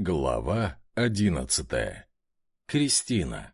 Глава одиннадцатая. Кристина.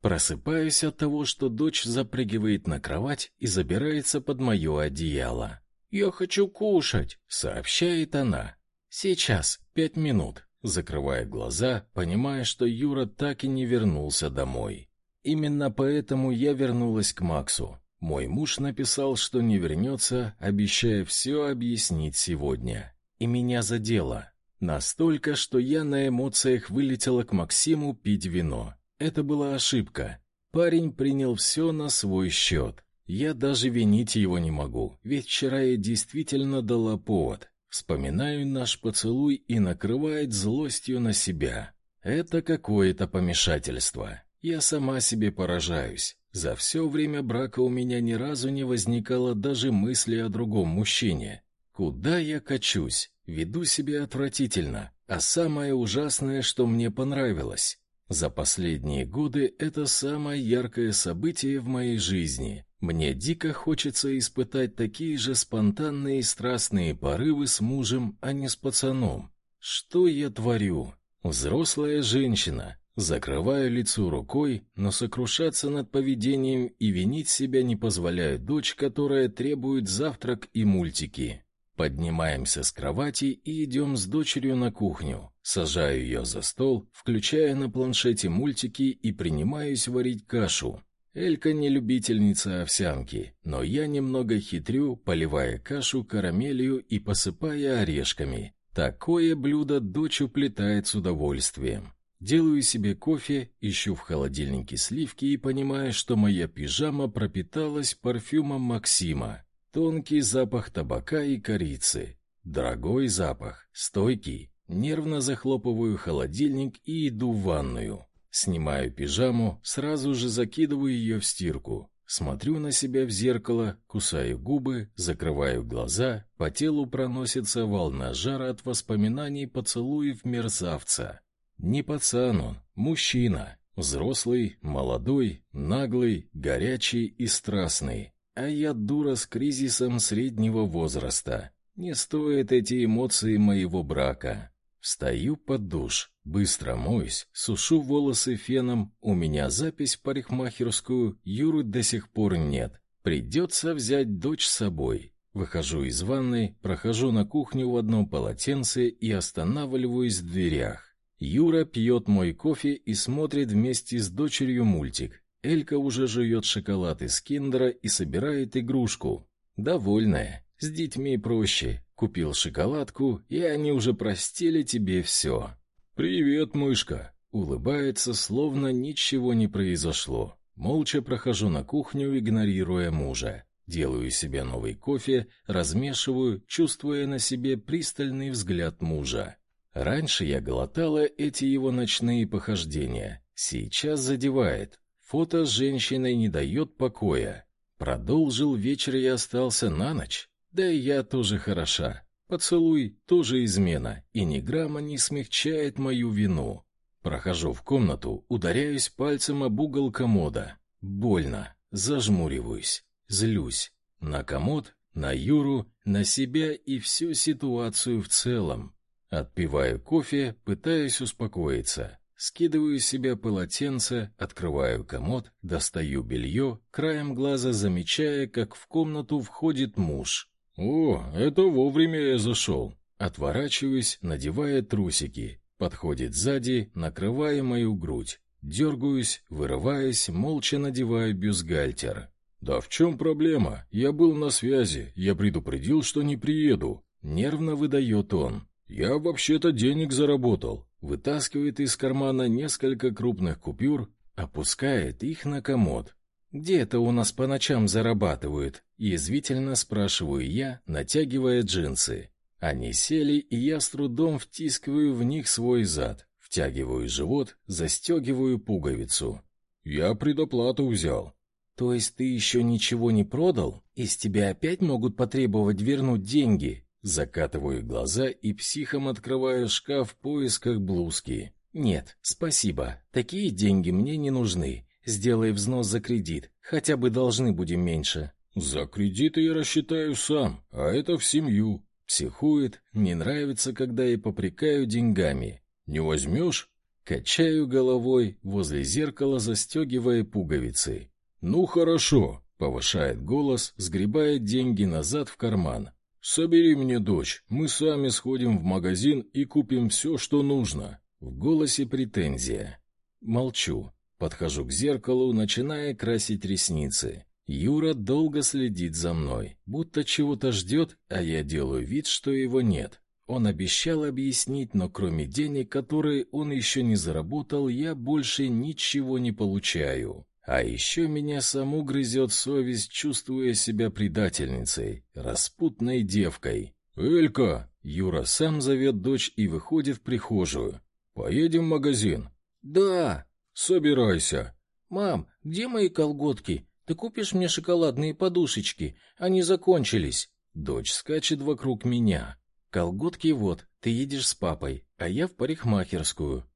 Просыпаюсь от того, что дочь запрыгивает на кровать и забирается под мое одеяло. «Я хочу кушать», — сообщает она. «Сейчас, пять минут», — закрывая глаза, понимая, что Юра так и не вернулся домой. Именно поэтому я вернулась к Максу. Мой муж написал, что не вернется, обещая все объяснить сегодня. И меня задело. Настолько, что я на эмоциях вылетела к Максиму пить вино. Это была ошибка. Парень принял все на свой счет. Я даже винить его не могу, ведь вчера я действительно дала повод. Вспоминаю наш поцелуй и накрывает злостью на себя. Это какое-то помешательство. Я сама себе поражаюсь. За все время брака у меня ни разу не возникало даже мысли о другом мужчине. Куда я качусь? Веду себя отвратительно, а самое ужасное, что мне понравилось. За последние годы это самое яркое событие в моей жизни. Мне дико хочется испытать такие же спонтанные и страстные порывы с мужем, а не с пацаном. Что я творю? Взрослая женщина. Закрываю лицо рукой, но сокрушаться над поведением и винить себя не позволяю дочь, которая требует завтрак и мультики. Поднимаемся с кровати и идем с дочерью на кухню. Сажаю ее за стол, включая на планшете мультики и принимаюсь варить кашу. Элька не любительница овсянки, но я немного хитрю, поливая кашу карамелью и посыпая орешками. Такое блюдо дочь уплетает с удовольствием. Делаю себе кофе, ищу в холодильнике сливки и понимаю, что моя пижама пропиталась парфюмом Максима. Тонкий запах табака и корицы. Дорогой запах, стойкий. Нервно захлопываю холодильник и иду в ванную. Снимаю пижаму, сразу же закидываю ее в стирку. Смотрю на себя в зеркало, кусаю губы, закрываю глаза, по телу проносится волна жара от воспоминаний поцелуев мерзавца. Не пацан он, мужчина, взрослый, молодой, наглый, горячий и страстный. А я дура с кризисом среднего возраста. Не стоит эти эмоции моего брака. Встаю под душ, быстро моюсь, сушу волосы феном. У меня запись в парикмахерскую, Юры до сих пор нет. Придется взять дочь с собой. Выхожу из ванной, прохожу на кухню в одном полотенце и останавливаюсь в дверях. Юра пьет мой кофе и смотрит вместе с дочерью мультик. Элька уже жует шоколад из киндера и собирает игрушку. Довольная. С детьми проще. Купил шоколадку, и они уже простили тебе все. «Привет, мышка!» Улыбается, словно ничего не произошло. Молча прохожу на кухню, игнорируя мужа. Делаю себе новый кофе, размешиваю, чувствуя на себе пристальный взгляд мужа. Раньше я глотала эти его ночные похождения. Сейчас задевает. Фото с женщиной не дает покоя. Продолжил вечер и остался на ночь. Да и я тоже хороша. Поцелуй тоже измена, и ни грамма не смягчает мою вину. Прохожу в комнату, ударяюсь пальцем об угол комода. Больно. Зажмуриваюсь. Злюсь. На комод, на Юру, на себя и всю ситуацию в целом. Отпиваю кофе, пытаюсь успокоиться. Скидываю с себя полотенце, открываю комод, достаю белье, краем глаза замечая, как в комнату входит муж. «О, это вовремя я зашел!» Отворачиваюсь, надевая трусики. Подходит сзади, накрывая мою грудь. Дергаюсь, вырываясь, молча надеваю бюстгальтер. «Да в чем проблема? Я был на связи, я предупредил, что не приеду». Нервно выдает он. «Я вообще-то денег заработал вытаскивает из кармана несколько крупных купюр, опускает их на комод. «Где это у нас по ночам зарабатывают?» — язвительно спрашиваю я, натягивая джинсы. Они сели, и я с трудом втискиваю в них свой зад, втягиваю живот, застегиваю пуговицу. «Я предоплату взял». «То есть ты еще ничего не продал? Из тебя опять могут потребовать вернуть деньги?» Закатываю глаза и психом открываю шкаф в поисках блузки. Нет, спасибо. Такие деньги мне не нужны. Сделай взнос за кредит, хотя бы должны будем меньше. За кредиты я рассчитаю сам, а это в семью. Психует, не нравится, когда я попрекаю деньгами. Не возьмешь?» Качаю головой возле зеркала, застегивая пуговицы. «Ну хорошо», — повышает голос, сгребая деньги назад в карман. «Собери мне дочь, мы сами сходим в магазин и купим все, что нужно». В голосе претензия. Молчу. Подхожу к зеркалу, начиная красить ресницы. Юра долго следит за мной, будто чего-то ждет, а я делаю вид, что его нет. Он обещал объяснить, но кроме денег, которые он еще не заработал, я больше ничего не получаю. А еще меня саму грызет совесть, чувствуя себя предательницей, распутной девкой. «Элька!» Юра сам зовет дочь и выходит в прихожую. «Поедем в магазин?» «Да!» «Собирайся!» «Мам, где мои колготки? Ты купишь мне шоколадные подушечки? Они закончились!» Дочь скачет вокруг меня. Колготки вот, ты едешь с папой, а я в парикмахерскую.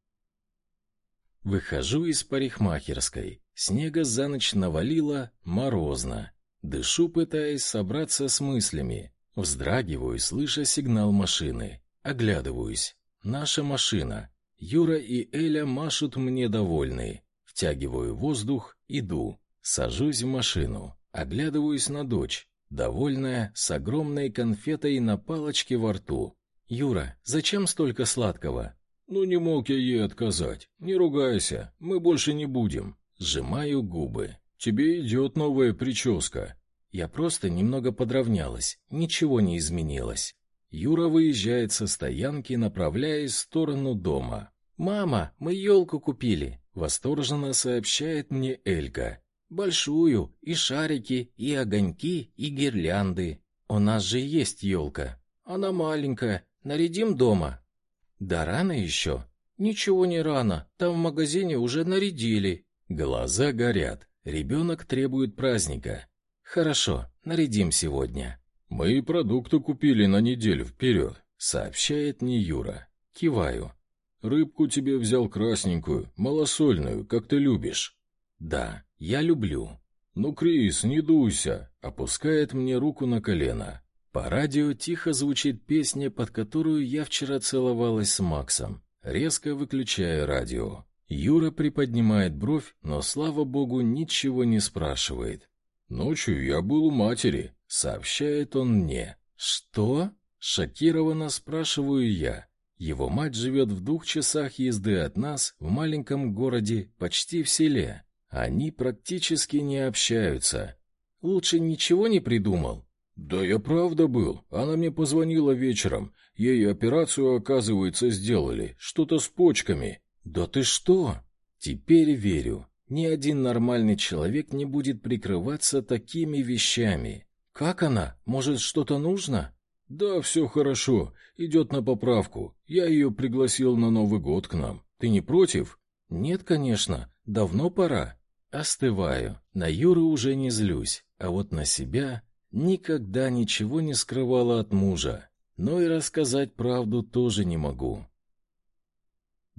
Выхожу из парикмахерской. Снега за ночь навалило, морозно. Дышу, пытаясь собраться с мыслями. Вздрагиваю, слыша сигнал машины. Оглядываюсь. Наша машина. Юра и Эля машут мне довольные. Втягиваю воздух, иду. Сажусь в машину. Оглядываюсь на дочь довольная, с огромной конфетой на палочке во рту. «Юра, зачем столько сладкого?» «Ну не мог я ей отказать. Не ругайся, мы больше не будем». Сжимаю губы. «Тебе идет новая прическа». Я просто немного подровнялась, ничего не изменилось. Юра выезжает со стоянки, направляясь в сторону дома. «Мама, мы елку купили!» — восторженно сообщает мне Элька. Большую, и шарики, и огоньки, и гирлянды. У нас же есть елка. Она маленькая. Нарядим дома. Да рано еще. Ничего не рано. Там в магазине уже нарядили. Глаза горят. Ребенок требует праздника. Хорошо, нарядим сегодня. Мы продукты купили на неделю вперед», — сообщает мне Юра. Киваю. Рыбку тебе взял красненькую, малосольную, как ты любишь. Да, я люблю. Ну, Крис, не дуйся, опускает мне руку на колено. По радио тихо звучит песня, под которую я вчера целовалась с Максом. Резко выключая радио. Юра приподнимает бровь, но, слава богу, ничего не спрашивает. «Ночью я был у матери», — сообщает он мне. «Что?» — шокированно спрашиваю я. Его мать живет в двух часах езды от нас, в маленьком городе, почти в селе. Они практически не общаются. Лучше ничего не придумал. Да я правда был. Она мне позвонила вечером. Ей операцию, оказывается, сделали. Что-то с почками. Да ты что? Теперь верю. Ни один нормальный человек не будет прикрываться такими вещами. Как она? Может, что-то нужно? Да, все хорошо. Идет на поправку. Я ее пригласил на Новый год к нам. Ты не против? Нет, конечно. Давно пора. Остываю. На Юру уже не злюсь, а вот на себя никогда ничего не скрывала от мужа. Но и рассказать правду тоже не могу.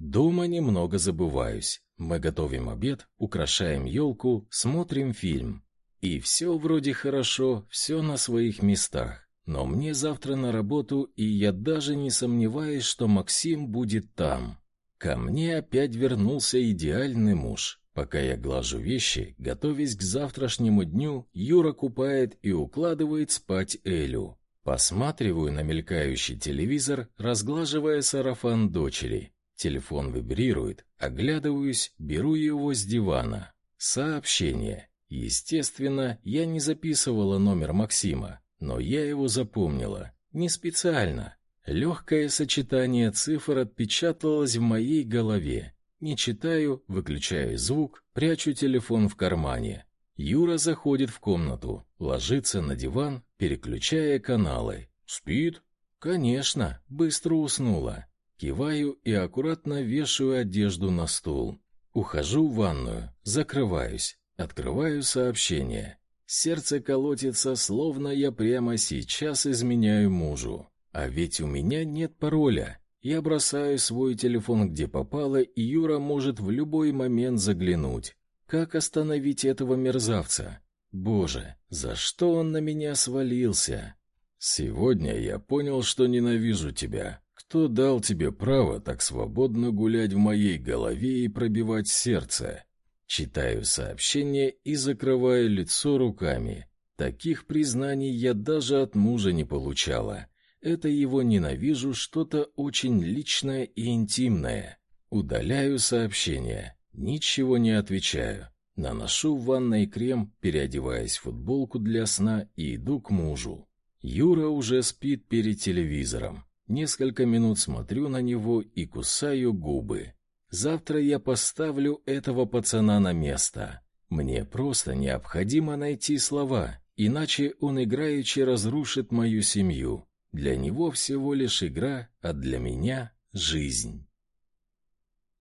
Дома немного забываюсь. Мы готовим обед, украшаем елку, смотрим фильм. И все вроде хорошо, все на своих местах. Но мне завтра на работу, и я даже не сомневаюсь, что Максим будет там. Ко мне опять вернулся идеальный муж. Пока я глажу вещи, готовясь к завтрашнему дню, Юра купает и укладывает спать Элю. Посматриваю на мелькающий телевизор, разглаживая сарафан дочери. Телефон вибрирует, оглядываюсь, беру его с дивана. Сообщение. Естественно, я не записывала номер Максима, но я его запомнила. Не специально. Легкое сочетание цифр отпечаталось в моей голове. Не читаю, выключаю звук, прячу телефон в кармане. Юра заходит в комнату, ложится на диван, переключая каналы. Спит? Конечно, быстро уснула. Киваю и аккуратно вешаю одежду на стул. Ухожу в ванную, закрываюсь, открываю сообщение. Сердце колотится, словно я прямо сейчас изменяю мужу. А ведь у меня нет пароля. Я бросаю свой телефон где попало, и Юра может в любой момент заглянуть. Как остановить этого мерзавца? Боже, за что он на меня свалился? Сегодня я понял, что ненавижу тебя. Кто дал тебе право так свободно гулять в моей голове и пробивать сердце? Читаю сообщение и закрываю лицо руками. Таких признаний я даже от мужа не получала. Это его ненавижу что-то очень личное и интимное. Удаляю сообщение. Ничего не отвечаю. Наношу в ванной крем, переодеваясь в футболку для сна и иду к мужу. Юра уже спит перед телевизором. Несколько минут смотрю на него и кусаю губы. Завтра я поставлю этого пацана на место. Мне просто необходимо найти слова, иначе он играючи разрушит мою семью. Для него всего лишь игра, а для меня жизнь.